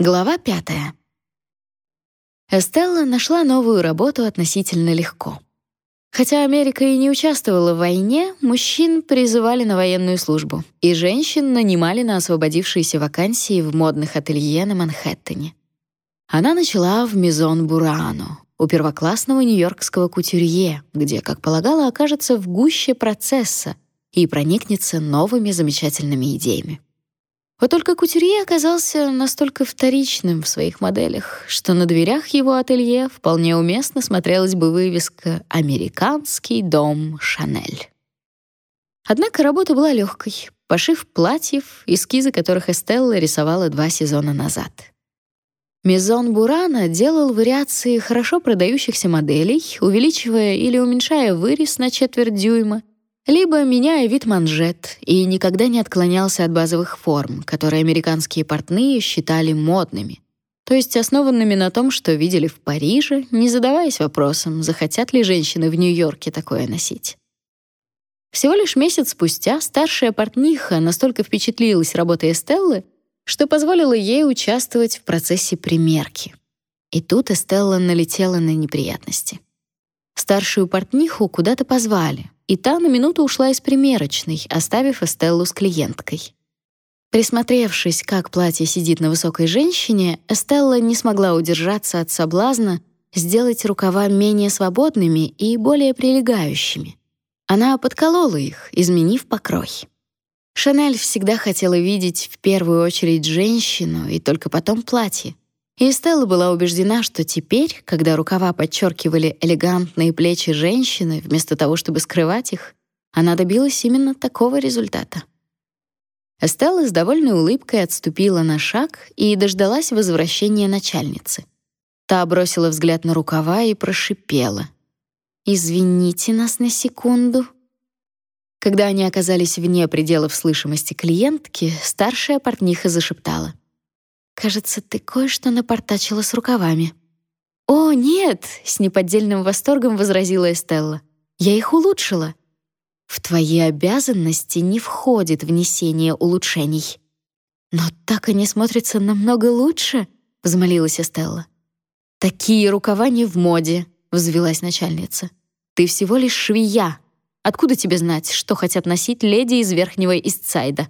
Глава пятая. Эстелла нашла новую работу относительно легко. Хотя Америка и не участвовала в войне, мужчин призывали на военную службу, и женщин нанимали на освободившиеся вакансии в модных ателье на Манхэттене. Она начала в Мизон Бурано, у первоклассного нью-йоркского кутюрье, где, как полагала, окажется в гуще процесса и проникнется новыми замечательными идеями. Вот только кутюрье оказался настолько вторичным в своих моделях, что на дверях его ателье вполне уместно смотрелась бы вывеска «Американский дом Шанель». Однако работа была легкой. Пошив платьев, эскизы которых Эстелла рисовала два сезона назад. Мизон Бурана делал вариации хорошо продающихся моделей, увеличивая или уменьшая вырез на четверть дюйма — либо меняя вид манжет и никогда не отклонялся от базовых форм, которые американские портные считали модными, то есть основанными на том, что видели в Париже, не задаваясь вопросом, захотят ли женщины в Нью-Йорке такое носить. Всего лишь месяц спустя старшая портниха настолько впечатлилась работой Эстеллы, что позволила ей участвовать в процессе примерки. И тут Эстелла налетела на неприятности. Старшую портниху куда-то позвали, и та на минуту ушла из примерочной, оставив Эстеллу с клиенткой. Присмотревшись, как платье сидит на высокой женщине, Эстелла не смогла удержаться от соблазна сделать рукава менее свободными и более прилегающими. Она подколола их, изменив покрой. Шанель всегда хотела видеть в первую очередь женщину и только потом платье. И Стелла была убеждена, что теперь, когда рукава подчеркивали элегантные плечи женщины, вместо того, чтобы скрывать их, она добилась именно такого результата. Эстелла с довольной улыбкой отступила на шаг и дождалась возвращения начальницы. Та бросила взгляд на рукава и прошипела. «Извините нас на секунду». Когда они оказались вне пределов слышимости клиентки, старшая портниха зашептала — Кажется, ты кое-что напортачила с рукавами. О, нет, с неподдельным восторгом возразила Эстелла. Я их улучшила. В твои обязанности не входит внесение улучшений. Но так они смотрятся намного лучше, взмолилась Эстелла. Такие рукава не в моде, взвилась начальница. Ты всего лишь швея. Откуда тебе знать, что хотят носить леди из Верхнего Истсайда?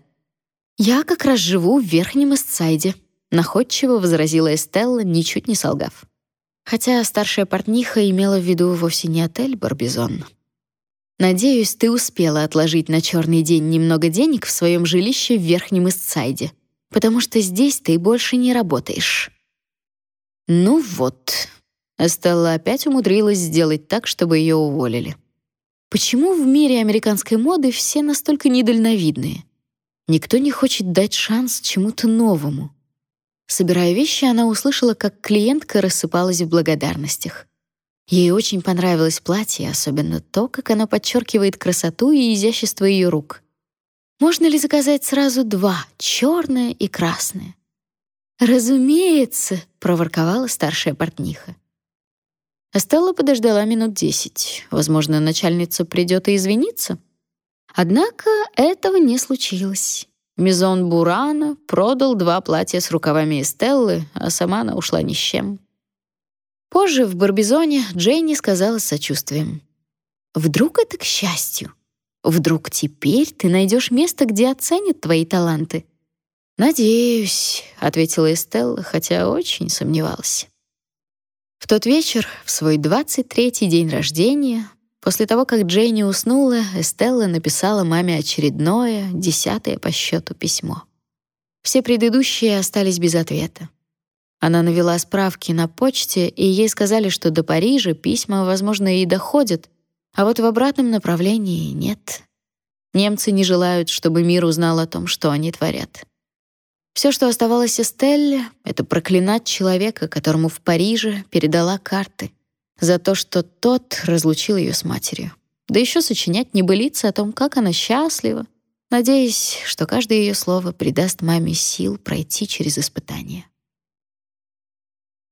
Я как раз живу в Верхнем Истсайде, находчиво возразила Эстелла, ничуть не солгав. Хотя старшая портниха имела в виду вовсе не отель Барбизон. Надеюсь, ты успела отложить на черный день немного денег в своем жилище в Верхнем Истсайде, потому что здесь ты больше не работаешь. Ну вот. Эстелла опять умудрилась сделать так, чтобы ее уволили. Почему в мире американской моды все настолько недальновидные? Никто не хочет дать шанс чему-то новому. Собирая вещи, она услышала, как клиентка рассыпалась в благодарностях. Ей очень понравилось платье, особенно то, как оно подчеркивает красоту и изящество ее рук. Можно ли заказать сразу два, черное и красное? «Разумеется», — проворковала старшая портниха. Стелла подождала минут десять. Возможно, начальница придет и извинится. Однако этого не случилось. Мизон Бурана продал два платья с рукавами Эстеллы, а сама она ушла ни с чем. Позже в Барбизоне Джейни сказала с сочувствием. «Вдруг это к счастью? Вдруг теперь ты найдешь место, где оценят твои таланты?» «Надеюсь», — ответила Эстелла, хотя очень сомневалась. В тот вечер, в свой 23-й день рождения, После того, как Джейни уснула, Эстелла написала маме очередное, десятое по счету письмо. Все предыдущие остались без ответа. Она навела справки на почте, и ей сказали, что до Парижа письма, возможно, и доходят, а вот в обратном направлении нет. Немцы не желают, чтобы мир узнал о том, что они творят. Все, что оставалось Эстелле, это проклинать человека, которому в Париже передала карты — за то, что тот разлучил ее с матерью. Да еще сочинять небылицы о том, как она счастлива, надеясь, что каждое ее слово придаст маме сил пройти через испытание.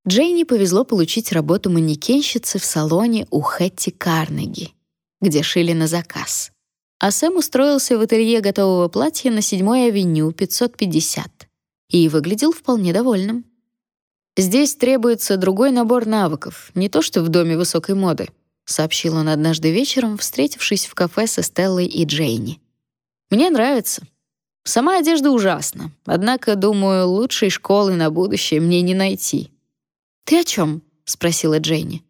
Джейни повезло получить работу манекенщицы в салоне у Хэтти Карнеги, где шили на заказ. А Сэм устроился в ателье готового платья на 7-й авеню 550 и выглядел вполне довольным. Здесь требуется другой набор навыков, не то что в доме высокой моды, сообщил он однажды вечером, встретившись в кафе со Стеллой и Джейни. Мне нравится. Сама одежда ужасна, однако, думаю, лучшей школы на будущее мне не найти. Ты о чем? спросила Джейни.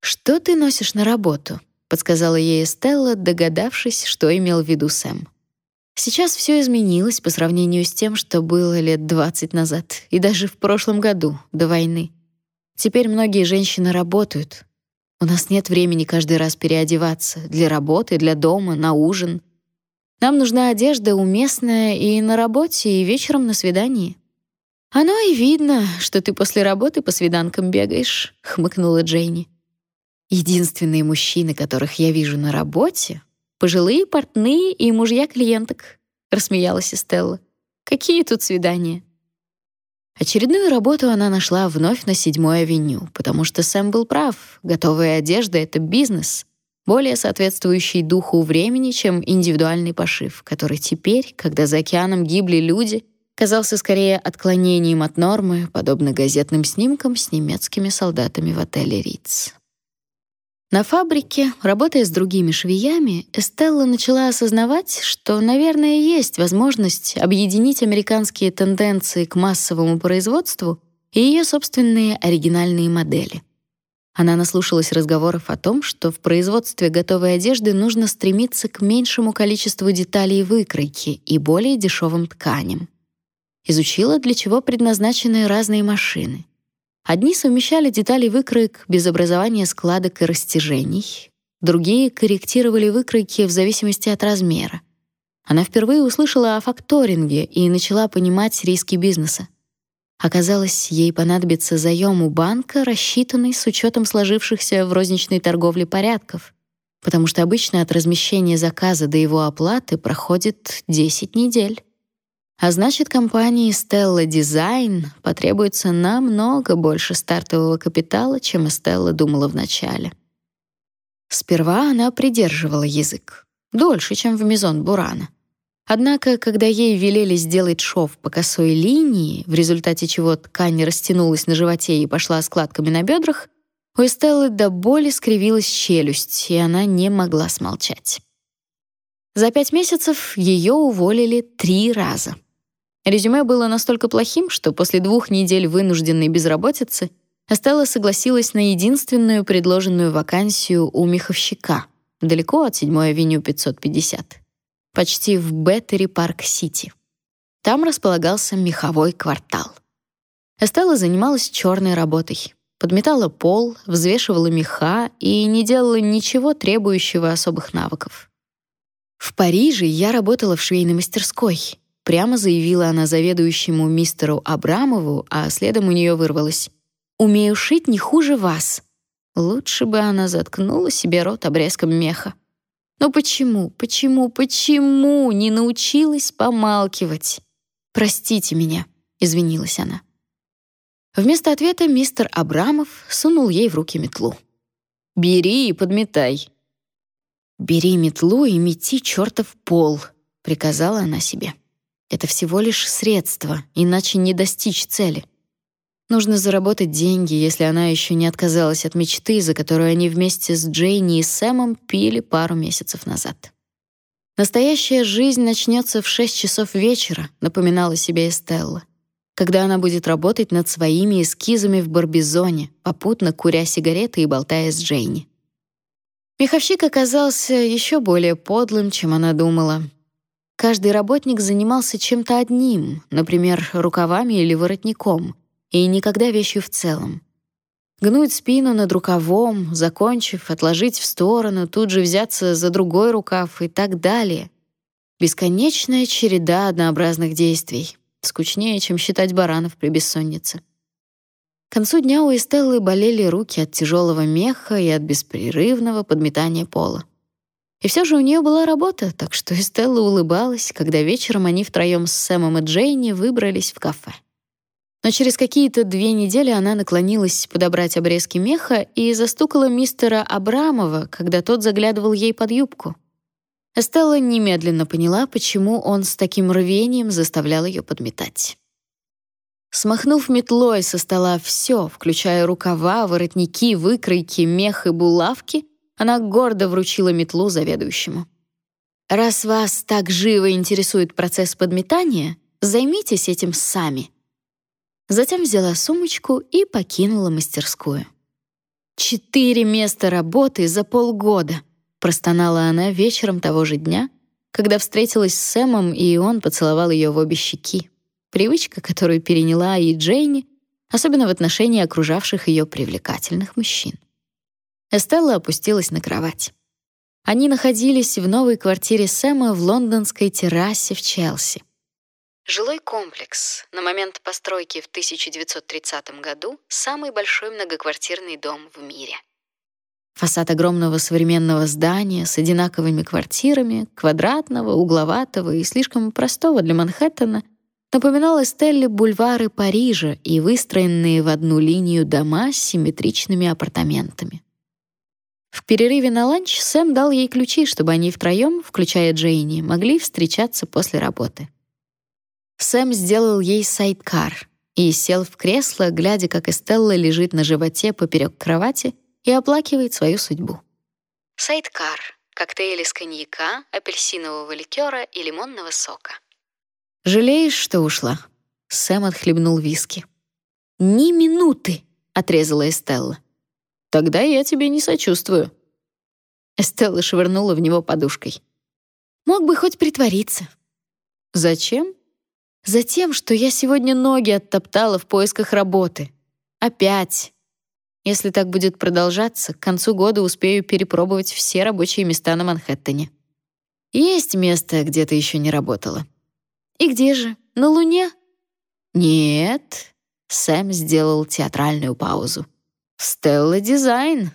Что ты носишь на работу? подсказала ей Стелла, догадавшись, что имел в виду Сэм. Сейчас все изменилось по сравнению с тем, что было лет 20 назад и даже в прошлом году, до войны. Теперь многие женщины работают. У нас нет времени каждый раз переодеваться для работы, для дома, на ужин. Нам нужна одежда уместная и на работе, и вечером на свидании. Оно и видно, что ты после работы по свиданкам бегаешь, хмыкнула Джейни. Единственные мужчины, которых я вижу на работе, Пожилые портные и мужья клиенток, рассмеялась Стелла. Какие тут свидания? Очередную работу она нашла вновь на седьмой авеню, потому что Сэм был прав. Готовая одежда это бизнес, более соответствующий духу времени, чем индивидуальный пошив, который теперь, когда за океаном гибли люди, казался скорее отклонением от нормы, подобно газетным снимкам с немецкими солдатами в отеле Ritz. На фабрике, работая с другими швеями, Эстелла начала осознавать, что, наверное, есть возможность объединить американские тенденции к массовому производству и ее собственные оригинальные модели. Она наслушалась разговоров о том, что в производстве готовой одежды нужно стремиться к меньшему количеству деталей выкройки и более дешевым тканям. Изучила, для чего предназначены разные машины — Одни совмещали детали выкроек без образования складок и растяжений, другие корректировали выкройки в зависимости от размера. Она впервые услышала о факторинге и начала понимать риски бизнеса. Оказалось, ей понадобится заем у банка, рассчитанный с учетом сложившихся в розничной торговле порядков, потому что обычно от размещения заказа до его оплаты проходит 10 недель. А значит, компании Stella Design потребуется намного больше стартового капитала, чем Stella думала вначале. Сперва она придерживала язык. Дольше, чем в Мизон Бурана. Однако, когда ей велели сделать шов по косой линии, в результате чего ткань растянулась на животе и пошла складками на бедрах, у Эстеллы до боли скривилась челюсть, и она не могла смолчать. За пять месяцев ее уволили три раза — Резюме было настолько плохим, что после двух недель вынужденной безработицы Эстелла согласилась на единственную предложенную вакансию у меховщика, далеко от 7-й авеню 550, почти в Беттери Парк-Сити. Там располагался меховой квартал. Эстелла занималась черной работой. Подметала пол, взвешивала меха и не делала ничего требующего особых навыков. В Париже я работала в швейной мастерской, Прямо заявила она заведующему мистеру Абрамову, а следом у нее вырвалось: "Умею шить не хуже вас". Лучше бы она заткнула себе рот обрезком меха. Но почему, почему, почему не научилась помалкивать? Простите меня, извинилась она. Вместо ответа мистер Абрамов сунул ей в руки метлу. «Бери и подметай». «Бери метлу и мети чертов пол», — приказала она себе. Это всего лишь средство, иначе не достичь цели. Нужно заработать деньги, если она еще не отказалась от мечты, за которую они вместе с Джейни и Сэмом пили пару месяцев назад. Настоящая жизнь начнется в 6 часов вечера, напоминала себе Эстелла, когда она будет работать над своими эскизами в Барбизоне, попутно куря сигареты и болтая с Джейни. Меховщик оказался еще более подлым, чем она думала, Каждый работник занимался чем-то одним, например, рукавами или воротником, и никогда вещью в целом. Гнуть спину над рукавом, закончив, отложить в сторону, тут же взяться за другой рукав и так далее. Бесконечная череда однообразных действий, скучнее, чем считать баранов при бессоннице. К концу дня у Эстеллы болели руки от тяжелого меха и от беспрерывного подметания пола. И все же у нее была работа, так что Эстелла улыбалась, когда вечером они втроем с Сэмом и Джейни выбрались в кафе. Но через какие-то две недели она наклонилась подобрать обрезки меха и застукала мистера Абрамова, когда тот заглядывал ей под юбку. Эстелла немедленно поняла, почему он с таким рвением заставлял ее подметать. Смахнув метлой со стола все, включая рукава, воротники, выкройки, мех и булавки, она гордо вручила метлу заведующему. «Раз вас так живо интересует процесс подметания, займитесь этим сами». Затем взяла сумочку и покинула мастерскую. «Четыре места работы за полгода», — простонала она вечером того же дня, когда встретилась с Сэмом, и он поцеловал ее в обе щеки. Привычка, которую переняла и Джейни, особенно в отношении окружавших ее привлекательных мужчин. Эстелла опустилась на кровать. Они находились в новой квартире Сэма в лондонской террасе в Челси. Жилой комплекс, на момент постройки в 1930 году самый большой многоквартирный дом в мире. Фасад огромного современного здания с одинаковыми квартирами, квадратного, угловатого и слишком простого для Манхэттена — напоминал Эстелле бульвары Парижа и выстроенные в одну линию дома с симметричными апартаментами. В перерыве на ланч Сэм дал ей ключи, чтобы они втроем, включая Джейни, могли встречаться после работы. Сэм сделал ей сайдкар и сел в кресло, глядя, как Эстелла лежит на животе поперек кровати и оплакивает свою судьбу. Сайдкар — коктейль из коньяка, апельсинового ликера и лимонного сока. «Жалеешь, что ушла?» Сэм отхлебнул виски. «Ни минуты!» — отрезала Эстелла. «Тогда я тебе не сочувствую». Эстелла швырнула в него подушкой. «Мог бы хоть притвориться». «Зачем?» «Затем, что я сегодня ноги оттоптала в поисках работы. Опять. Если так будет продолжаться, к концу года успею перепробовать все рабочие места на Манхэттене. Есть место, где ты еще не работала. «И где же? На Луне?» «Нет», — Сэм сделал театральную паузу. «Стелла Дизайн.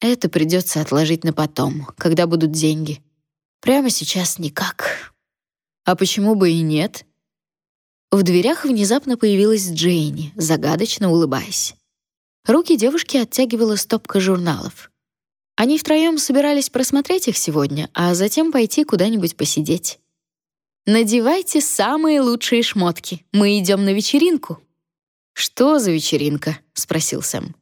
Это придется отложить на потом, когда будут деньги. Прямо сейчас никак. А почему бы и нет?» В дверях внезапно появилась Джейни, загадочно улыбаясь. Руки девушки оттягивала стопка журналов. Они втроем собирались просмотреть их сегодня, а затем пойти куда-нибудь посидеть. Надевайте самые лучшие шмотки. Мы идем на вечеринку. Что за вечеринка? спросил Сэм.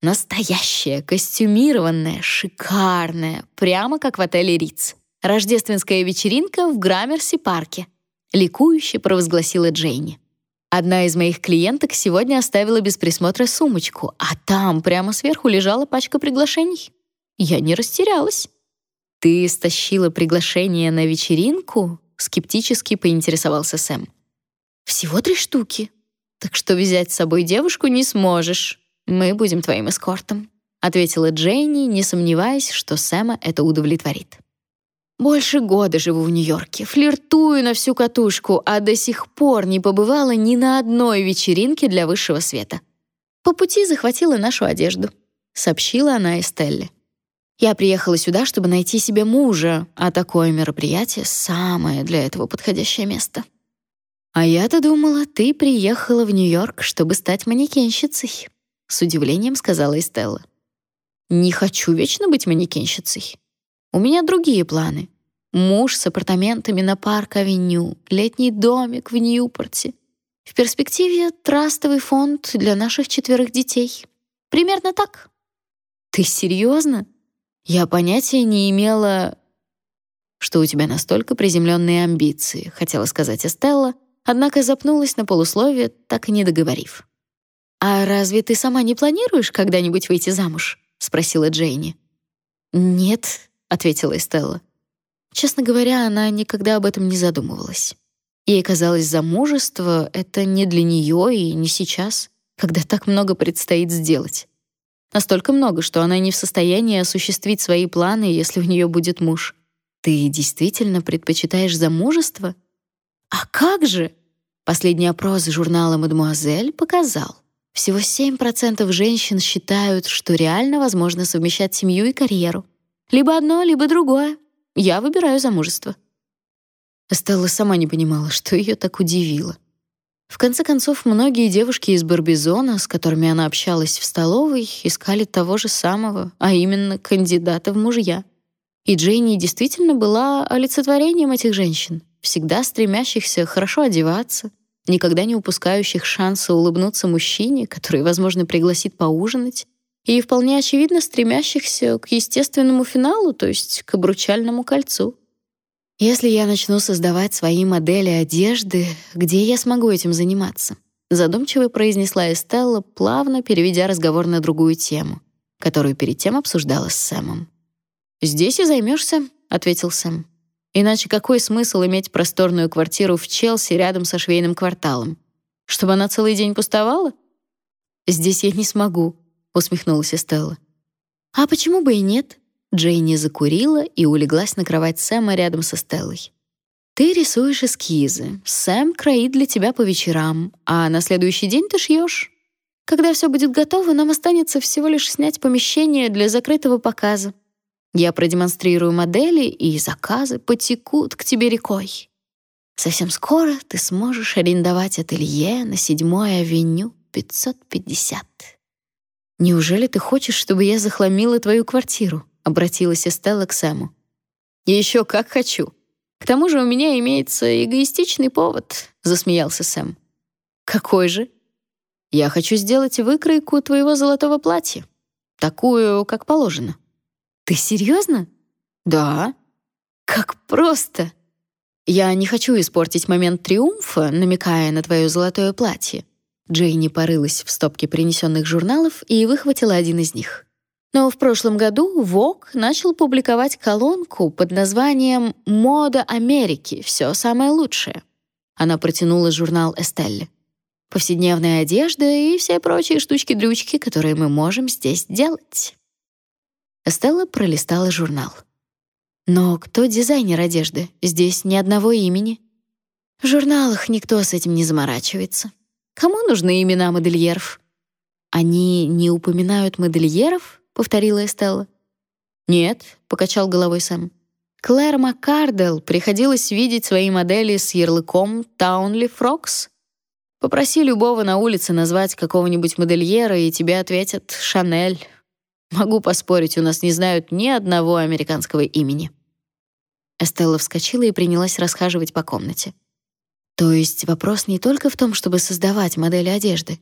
Настоящая, костюмированная, шикарная, прямо как в отеле Риц. Рождественская вечеринка в Граммерси-парке, ликующе провозгласила Джейни. Одна из моих клиенток сегодня оставила без присмотра сумочку, а там прямо сверху лежала пачка приглашений. Я не растерялась. Ты стащила приглашение на вечеринку? скептически поинтересовался Сэм. Всего три штуки. Так что взять с собой девушку не сможешь. Мы будем твоим эскортом, ответила Джейни, не сомневаясь, что Сэма это удовлетворит. Больше года живу в Нью-Йорке, флиртую на всю катушку, а до сих пор не побывала ни на одной вечеринке для высшего света. По пути захватила нашу одежду, сообщила она Эстелле. Я приехала сюда, чтобы найти себе мужа, а такое мероприятие — самое для этого подходящее место. А я-то думала, ты приехала в Нью-Йорк, чтобы стать манекенщицей, с удивлением сказала Эстелла. Не хочу вечно быть манекенщицей. У меня другие планы. Муж с апартаментами на Парк-авеню, летний домик в Ньюпорте. В перспективе трастовый фонд для наших четверых детей. Примерно так. Ты серьезно? Я понятия не имела, что у тебя настолько приземленные амбиции, хотела сказать Эстелла, однако запнулась на полусловие, так и не договорив. А разве ты сама не планируешь когда-нибудь выйти замуж? спросила Джейни. Нет, ответила Эстелла. Честно говоря, она никогда об этом не задумывалась. Ей казалось, замужество это не для нее и не сейчас, когда так много предстоит сделать. Настолько много, что она не в состоянии осуществить свои планы, если у нее будет муж. Ты действительно предпочитаешь замужество? А как же? Последний опрос журнала «Мадемуазель» показал. Всего 7% женщин считают, что реально возможно совмещать семью и карьеру. Либо одно, либо другое. Я выбираю замужество. Стелла сама не понимала, что ее так удивило. В конце концов, многие девушки из Барбизона, с которыми она общалась в столовой, искали того же самого, а именно кандидата в мужья. И Джейни действительно была олицетворением этих женщин, всегда стремящихся хорошо одеваться, никогда не упускающих шанса улыбнуться мужчине, который, возможно, пригласит поужинать, и вполне очевидно стремящихся к естественному финалу, то есть к обручальному кольцу. Если я начну создавать свои модели одежды, где я смогу этим заниматься? Задумчиво произнесла Эстелла, плавно переведя разговор на другую тему, которую перед тем обсуждала с Сэмом. «Здесь и займешься», — ответил Сэм. «Иначе какой смысл иметь просторную квартиру в Челси рядом со швейным кварталом? Чтобы она целый день пустовала?» «Здесь я не смогу», — усмехнулась Эстелла. «А почему бы и нет?» Джейни закурила и улеглась на кровать Сэма рядом со Стеллой. Ты рисуешь эскизы, Сэм кроит для тебя по вечерам, а на следующий день ты шьешь. Когда все будет готово, нам останется всего лишь снять помещение для закрытого показа. Я продемонстрирую модели, и заказы потекут к тебе рекой. Совсем скоро ты сможешь арендовать ателье на 7-й авеню 550. Неужели ты хочешь, чтобы я захламила твою квартиру? обратилась Эстелла к Сэму. Еще как хочу. К тому же у меня имеется эгоистичный повод, засмеялся Сэм. Какой же? Я хочу сделать выкройку твоего золотого платья, такую, как положено. Ты серьезно? Да. Как просто. Я не хочу испортить момент триумфа, намекая на твое золотое платье. Джейни порылась в стопке принесенных журналов и выхватила один из них. Но в прошлом году Vogue начал публиковать колонку под названием «Мода Америки. Все самое лучшее». Она протянула журнал Эстелле. Повседневная одежда и все прочие штучки-дрючки, которые мы можем здесь делать. Эстелла пролистала журнал. Но кто дизайнер одежды? Здесь ни одного имени. В журналах никто с этим не заморачивается. Кому нужны имена модельеров? Они не упоминают модельеров? повторила Эстелла. Нет, покачал головой Сэм. Клэр Маккардел приходилось видеть свои модели с ярлыком Таунли Фрокс. Попроси любого на улице назвать какого-нибудь модельера, и тебе ответят Шанель. Могу поспорить, у нас не знают ни одного американского имени. Эстелла вскочила и принялась расхаживать по комнате. То есть вопрос не только в том, чтобы создавать модели одежды.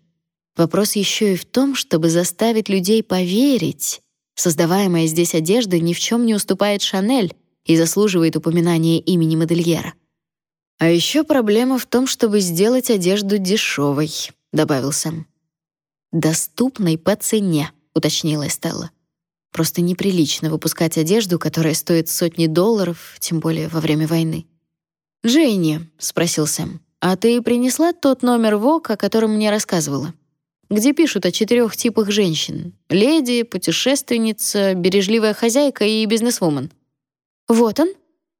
Вопрос еще и в том, чтобы заставить людей поверить. Создаваемая здесь одежда ни в чем не уступает Шанель и заслуживает упоминания имени модельера. А еще проблема в том, чтобы сделать одежду дешевой, добавил Сэм. Доступной по цене, уточнила Стелла. Просто неприлично выпускать одежду, которая стоит сотни долларов, тем более во время войны. «Джейни», — спросил Сэм, — «а ты принесла тот номер ВОК, о котором мне рассказывала?» где пишут о четырех типах женщин: леди, путешественница, бережливая хозяйка и бизнесвумен. Вот он.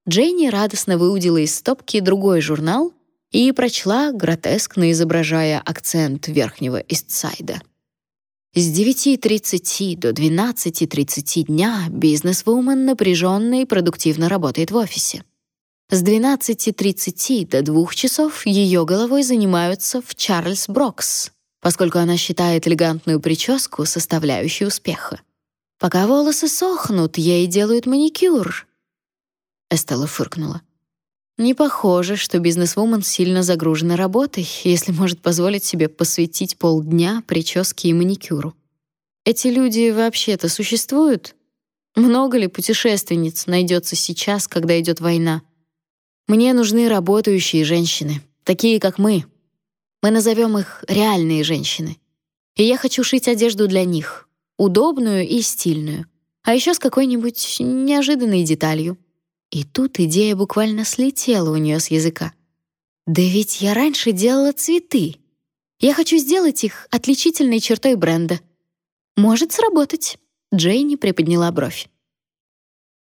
Джейни радостно выудила из стопки другой журнал и прочла, гротескно изображая акцент верхнего Истсайда. С 9:30 до 12:30 дня бизнесвумен напряженно и продуктивно работает в офисе. С 12:30 до 2 часов ее головой занимаются в Чарльз Брокс, поскольку она считает элегантную прическу составляющей успеха. Пока волосы сохнут, ей делают маникюр. Эстелла фыркнула. Не похоже, что бизнесвумен сильно загружена работой, если может позволить себе посвятить полдня прическе и маникюру. Эти люди вообще-то существуют? Много ли путешественниц найдется сейчас, когда идет война? Мне нужны работающие женщины, такие как мы, мы назовем их реальные женщины. И я хочу шить одежду для них, удобную и стильную, а еще с какой-нибудь неожиданной деталью. И тут идея буквально слетела у нее с языка. Да ведь я раньше делала цветы. Я хочу сделать их отличительной чертой бренда. Может сработать. Джейни приподняла бровь.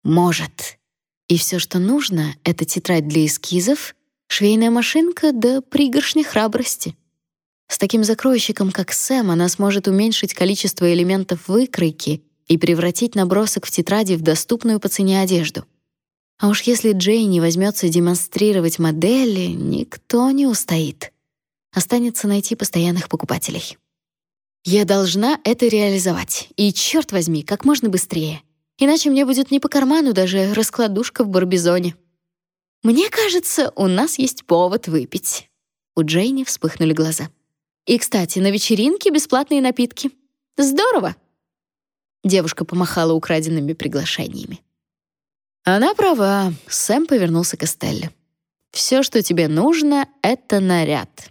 Может. И все, что нужно, это тетрадь для эскизов Швейная машинка да пригоршня храбрости. С таким закройщиком, как Сэм, она сможет уменьшить количество элементов выкройки и превратить набросок в тетради в доступную по цене одежду. А уж если Джейни возьмется демонстрировать модели, никто не устоит. Останется найти постоянных покупателей. Я должна это реализовать, и черт возьми, как можно быстрее. Иначе мне будет не по карману даже раскладушка в Барбизоне. Мне кажется, у нас есть повод выпить. У Джейни вспыхнули глаза. «И, кстати, на вечеринке бесплатные напитки. Здорово!» Девушка помахала украденными приглашениями. Она права, Сэм повернулся к Эстелле. Все, что тебе нужно, это наряд.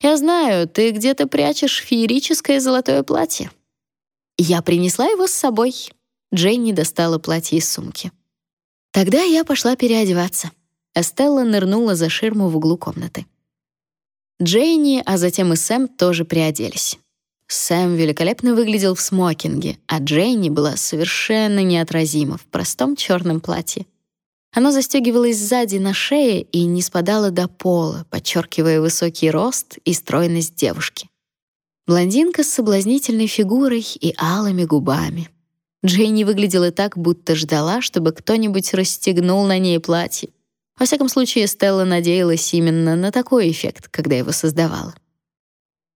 Я знаю, ты где-то прячешь феерическое золотое платье. Я принесла его с собой. Дженни достала платье из сумки. Тогда я пошла переодеваться. Эстелла нырнула за ширму в углу комнаты. Дженни, а затем и Сэм тоже приоделись. Сэм великолепно выглядел в смокинге, а Дженни была совершенно неотразима в простом черном платье. Оно застегивалось сзади на шее и не спадало до пола, подчеркивая высокий рост и стройность девушки. Блондинка с соблазнительной фигурой и алыми губами. Джейни выглядела так, будто ждала, чтобы кто-нибудь расстегнул на ней платье. Во всяком случае, Стелла надеялась именно на такой эффект, когда его создавала.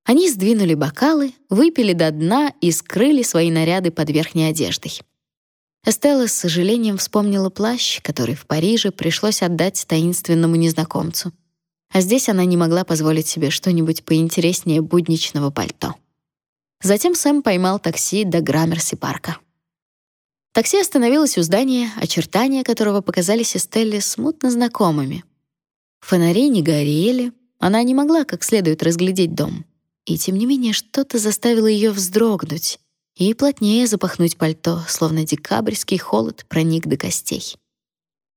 Они сдвинули бокалы, выпили до дна и скрыли свои наряды под верхней одеждой. Эстелла с сожалением вспомнила плащ, который в Париже пришлось отдать таинственному незнакомцу. А здесь она не могла позволить себе что-нибудь поинтереснее будничного пальто. Затем Сэм поймал такси до Граммерси-парка. Такси остановилось у здания, очертания которого показались Эстелле смутно знакомыми. Фонари не горели, она не могла как следует разглядеть дом. И тем не менее что-то заставило ее вздрогнуть, и плотнее запахнуть пальто, словно декабрьский холод проник до костей.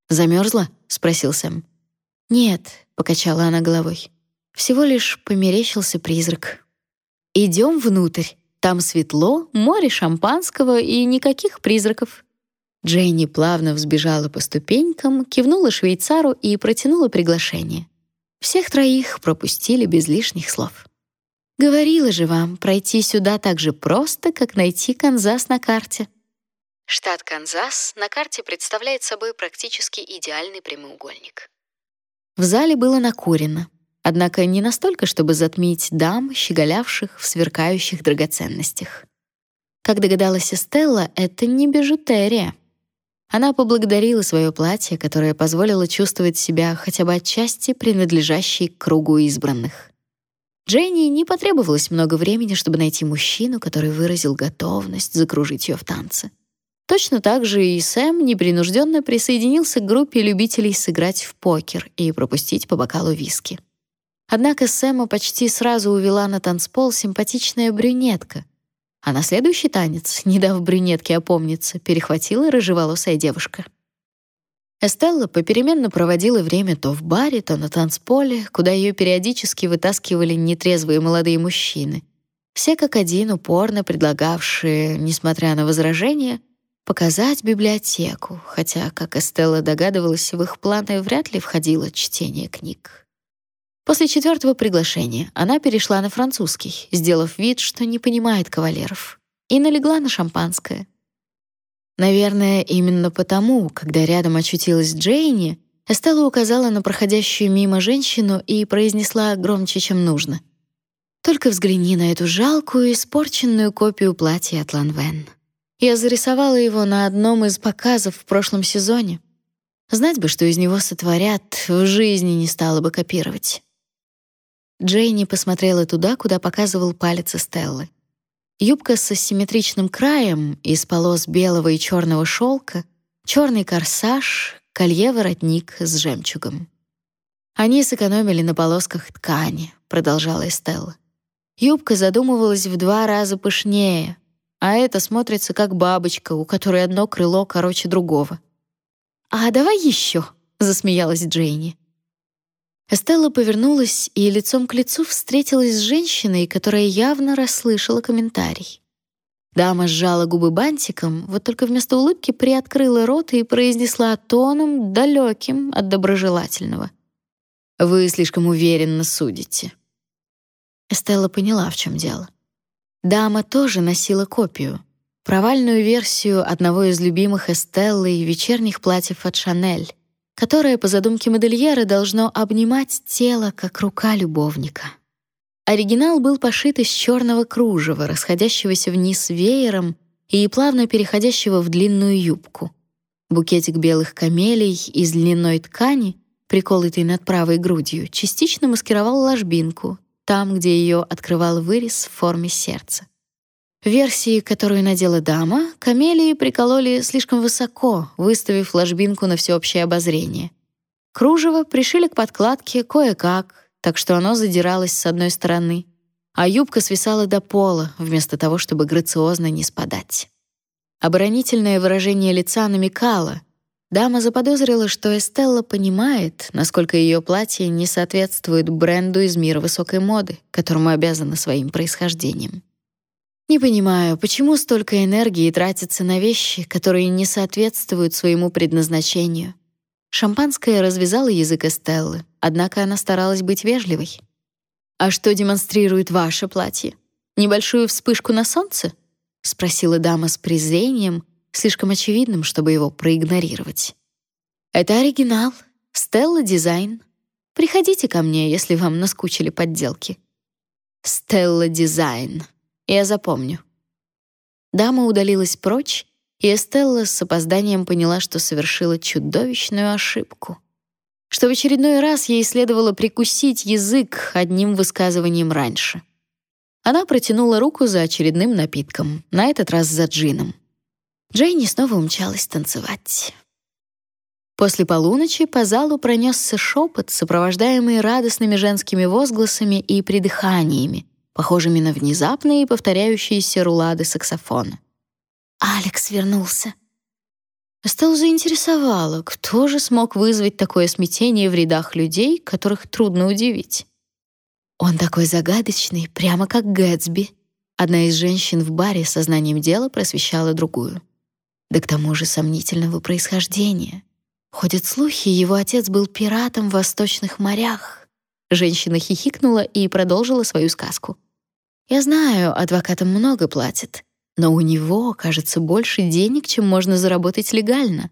Замерзла? спросил Сэм. Нет, покачала она головой. Всего лишь померещился призрак. Идем внутрь. Там светло, море шампанского и никаких призраков. Джейни плавно взбежала по ступенькам, кивнула швейцару и протянула приглашение. Всех троих пропустили без лишних слов. Говорила же вам, пройти сюда так же просто, как найти Канзас на карте. Штат Канзас на карте представляет собой практически идеальный прямоугольник. В зале было накурено, однако не настолько, чтобы затмить дам, щеголявших в сверкающих драгоценностях. Как догадалась Эстелла, это не бижутерия. Она поблагодарила свое платье, которое позволило чувствовать себя хотя бы отчасти принадлежащей к кругу избранных. Дженни не потребовалось много времени, чтобы найти мужчину, который выразил готовность закружить ее в танце. Точно так же и Сэм непринужденно присоединился к группе любителей сыграть в покер и пропустить по бокалу виски. Однако Сэма почти сразу увела на танцпол симпатичная брюнетка, а на следующий танец, не дав брюнетке опомниться, перехватила рыжеволосая девушка. Эстелла попеременно проводила время то в баре, то на танцполе, куда ее периодически вытаскивали нетрезвые молодые мужчины. Все как один упорно предлагавшие, несмотря на возражения, показать библиотеку, хотя, как Эстелла догадывалась, в их планы вряд ли входило чтение книг. После четвертого приглашения она перешла на французский, сделав вид, что не понимает кавалеров, и налегла на шампанское — Наверное, именно потому, когда рядом очутилась Джейни, Эстелла указала на проходящую мимо женщину и произнесла громче, чем нужно. «Только взгляни на эту жалкую, испорченную копию платья от Ланвен. Я зарисовала его на одном из показов в прошлом сезоне. Знать бы, что из него сотворят, в жизни не стала бы копировать». Джейни посмотрела туда, куда показывал палец Эстеллы. Юбка с асимметричным краем из полос белого и черного шелка, черный корсаж, колье-воротник с жемчугом. Они сэкономили на полосках ткани, продолжала Эстелла. Юбка задумывалась в два раза пышнее, а это смотрится как бабочка, у которой одно крыло короче другого. «А давай еще», — засмеялась Джейни. Эстелла повернулась и лицом к лицу встретилась с женщиной, которая явно расслышала комментарий. Дама сжала губы бантиком, вот только вместо улыбки приоткрыла рот и произнесла тоном, далеким от доброжелательного. «Вы слишком уверенно судите». Эстелла поняла, в чем дело. Дама тоже носила копию, провальную версию одного из любимых Эстеллы вечерних платьев от Шанель, которое, по задумке модельера, должно обнимать тело, как рука любовника. Оригинал был пошит из черного кружева, расходящегося вниз веером и плавно переходящего в длинную юбку. Букетик белых камелий из льняной ткани приколотый над правой грудью, частично маскировал ложбинку, там, где ее открывал вырез в форме сердца. Версии, которую надела дама, камелии прикололи слишком высоко, выставив ложбинку на всеобщее обозрение. Кружево пришили к подкладке кое-как, так что оно задиралось с одной стороны, а юбка свисала до пола, вместо того, чтобы грациозно не спадать. Оборонительное выражение лица намекало. Дама заподозрила, что Эстелла понимает, насколько ее платье не соответствует бренду из мира высокой моды, которому обязана своим происхождением. Не понимаю, почему столько энергии тратится на вещи, которые не соответствуют своему предназначению. Шампанское развязало язык Эстеллы, однако она старалась быть вежливой. А что демонстрирует ваше платье? Небольшую вспышку на солнце? спросила дама с презрением, слишком очевидным, чтобы его проигнорировать. Это оригинал, Стелла дизайн. Приходите ко мне, если вам наскучили подделки. Стелла дизайн. Я запомню. Дама удалилась прочь, и Эстелла с опозданием поняла, что совершила чудовищную ошибку. Что в очередной раз ей следовало прикусить язык одним высказыванием раньше. Она протянула руку за очередным напитком, на этот раз за джином. Джейни снова умчалась танцевать. После полуночи по залу пронесся шепот, сопровождаемый радостными женскими возгласами и придыханиями, похожими на внезапные повторяющиеся рулады саксофона. Алекс вернулся. Стеллу заинтересовало, кто же смог вызвать такое смятение в рядах людей, которых трудно удивить. Он такой загадочный, прямо как Гэтсби. Одна из женщин в баре со знанием дела просвещала другую. Да к тому же сомнительного происхождения. Ходят слухи, его отец был пиратом в восточных морях. Женщина хихикнула и продолжила свою сказку. Я знаю, адвокатам много платят, но у него, кажется, больше денег, чем можно заработать легально.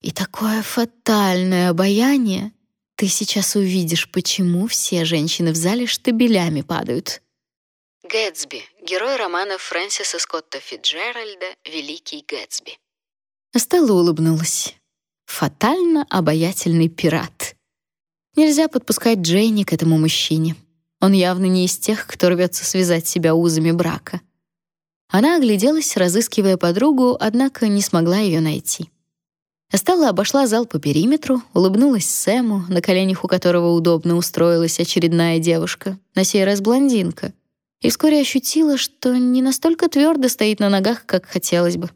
И такое фатальное обаяние. Ты сейчас увидишь, почему все женщины в зале штабелями падают. Гэтсби, герой романа Фрэнсиса Скотта Фитджеральда «Великий Гэтсби». Стелла улыбнулась. Фатально обаятельный пират. Нельзя подпускать Джейни к этому мужчине. Он явно не из тех, кто рвется связать себя узами брака. Она огляделась, разыскивая подругу, однако не смогла ее найти. Стелла обошла зал по периметру, улыбнулась Сэму, на коленях у которого удобно устроилась очередная девушка, на сей раз блондинка, и вскоре ощутила, что не настолько твердо стоит на ногах, как хотелось бы.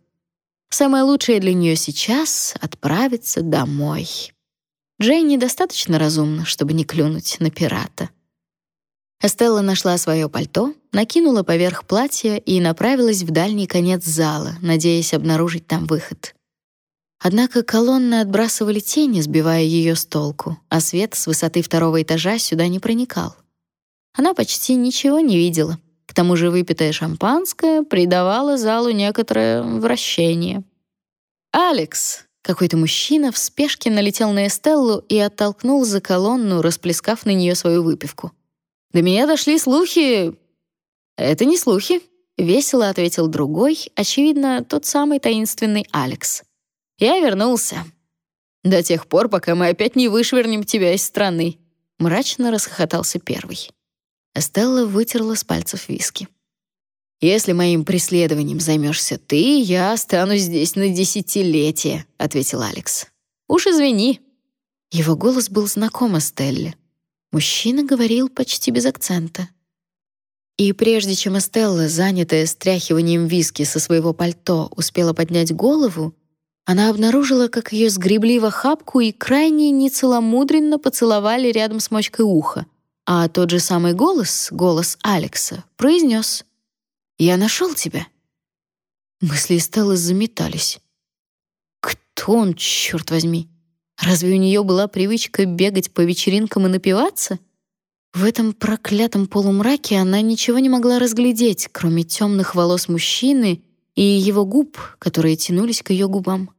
Самое лучшее для нее сейчас — отправиться домой. Джейн недостаточно разумна, чтобы не клюнуть на пирата. Эстелла нашла свое пальто, накинула поверх платья и направилась в дальний конец зала, надеясь обнаружить там выход. Однако колонны отбрасывали тени, сбивая ее с толку, а свет с высоты второго этажа сюда не проникал. Она почти ничего не видела. К тому же выпитое шампанское придавало залу некоторое вращение. «Алекс!» Какой-то мужчина в спешке налетел на Эстеллу и оттолкнул за колонну, расплескав на нее свою выпивку. До меня дошли слухи. Это не слухи, весело ответил другой, очевидно, тот самый таинственный Алекс. Я вернулся. До тех пор, пока мы опять не вышвырнем тебя из страны, мрачно расхохотался первый. Стелла вытерла с пальцев виски. Если моим преследованием займешься ты, я останусь здесь на десятилетие, ответил Алекс. Уж извини. Его голос был знаком Стелле. Мужчина говорил почти без акцента. И прежде чем Эстелла, занятая стряхиванием виски со своего пальто, успела поднять голову, она обнаружила, как ее сгребли в охапку и крайне нецеломудренно поцеловали рядом с мочкой уха. А тот же самый голос, голос Алекса, произнес «Я нашел тебя». Мысли Эстеллы заметались. Кто он, черт возьми? Разве у нее была привычка бегать по вечеринкам и напиваться? В этом проклятом полумраке она ничего не могла разглядеть, кроме темных волос мужчины и его губ, которые тянулись к ее губам.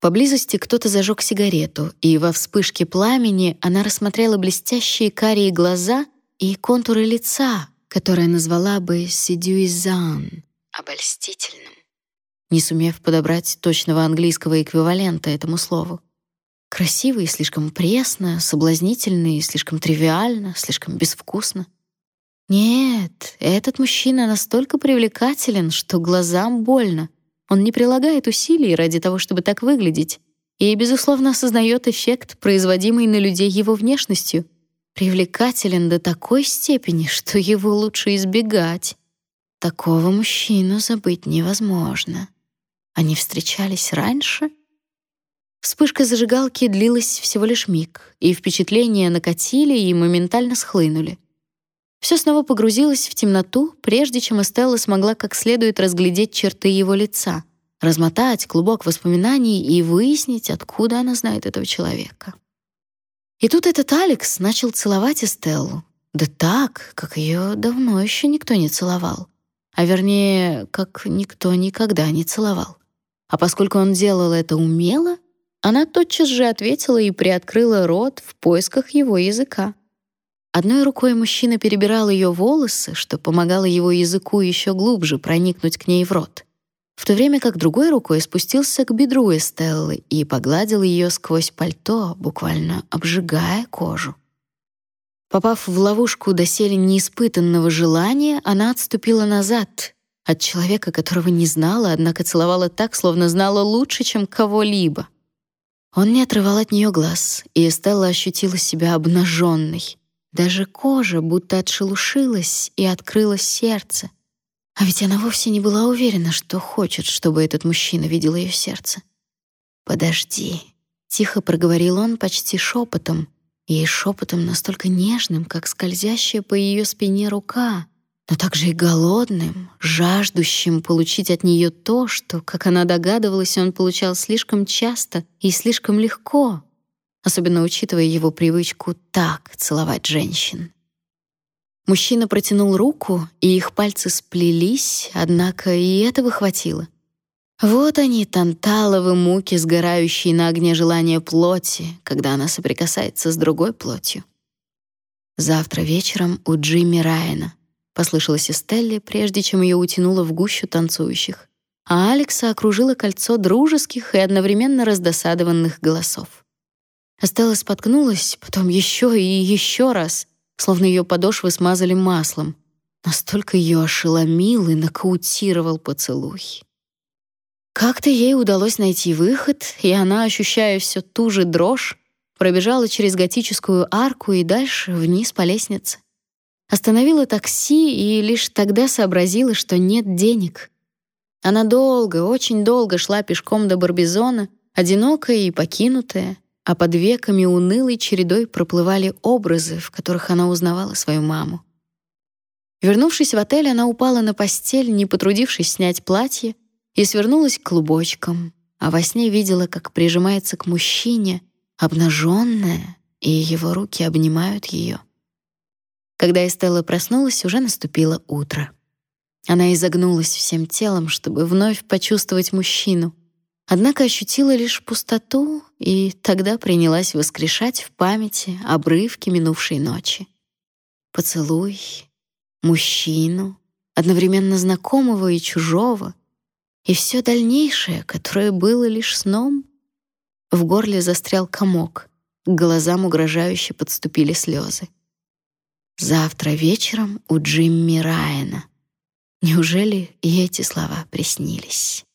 Поблизости кто-то зажег сигарету, и во вспышке пламени она рассмотрела блестящие карие глаза и контуры лица, которое назвала бы «сидюизан» — обольстительным, не сумев подобрать точного английского эквивалента этому слову. Красиво и слишком пресно, соблазнительно и слишком тривиально, слишком безвкусно. Нет, этот мужчина настолько привлекателен, что глазам больно. Он не прилагает усилий ради того, чтобы так выглядеть, и, безусловно, осознает эффект, производимый на людей его внешностью. Привлекателен до такой степени, что его лучше избегать. Такого мужчину забыть невозможно. Они встречались раньше? Вспышка зажигалки длилась всего лишь миг, и впечатления накатили и моментально схлынули. Все снова погрузилось в темноту, прежде чем Эстелла смогла как следует разглядеть черты его лица, размотать клубок воспоминаний и выяснить, откуда она знает этого человека. И тут этот Алекс начал целовать Эстеллу. Да так, как ее давно еще никто не целовал. А вернее, как никто никогда не целовал. А поскольку он делал это умело, она тотчас же ответила и приоткрыла рот в поисках его языка. Одной рукой мужчина перебирал ее волосы, что помогало его языку еще глубже проникнуть к ней в рот, в то время как другой рукой спустился к бедру Эстеллы и погладил ее сквозь пальто, буквально обжигая кожу. Попав в ловушку доселе неиспытанного желания, она отступила назад от человека, которого не знала, однако целовала так, словно знала лучше, чем кого-либо. Он не отрывал от нее глаз, и Эстелла ощутила себя обнаженной, даже кожа будто отшелушилась и открылось сердце. А ведь она вовсе не была уверена, что хочет, чтобы этот мужчина видел ее сердце. «Подожди», — тихо проговорил он почти шепотом, и шепотом настолько нежным, как скользящая по ее спине рука, но также и голодным, жаждущим получить от нее то, что, как она догадывалась, он получал слишком часто и слишком легко особенно учитывая его привычку так целовать женщин. Мужчина протянул руку, и их пальцы сплелись, однако и этого хватило. Вот они, танталовы муки, сгорающие на огне желания плоти, когда она соприкасается с другой плотью. Завтра вечером у Джимми Райана послышалось Эстелле, прежде чем ее утянуло в гущу танцующих, а Алекса окружило кольцо дружеских и одновременно раздосадованных голосов. Эстелла споткнулась, потом еще и еще раз, словно ее подошвы смазали маслом. Настолько ее ошеломил и нокаутировал поцелуй. Как-то ей удалось найти выход, и она, ощущая все ту же дрожь, пробежала через готическую арку и дальше вниз по лестнице. Остановила такси и лишь тогда сообразила, что нет денег. Она долго, очень долго шла пешком до Барбизона, одинокая и покинутая, а под веками унылой чередой проплывали образы, в которых она узнавала свою маму. Вернувшись в отель, она упала на постель, не потрудившись снять платье, и свернулась клубочком, а во сне видела, как прижимается к мужчине, обнаженная, и его руки обнимают ее. Когда Эстелла проснулась, уже наступило утро. Она изогнулась всем телом, чтобы вновь почувствовать мужчину, Однако ощутила лишь пустоту и тогда принялась воскрешать в памяти обрывки минувшей ночи. Поцелуй, мужчину, одновременно знакомого и чужого, и все дальнейшее, которое было лишь сном. В горле застрял комок, к глазам угрожающе подступили слезы. Завтра вечером у Джимми Райана. Неужели и эти слова приснились?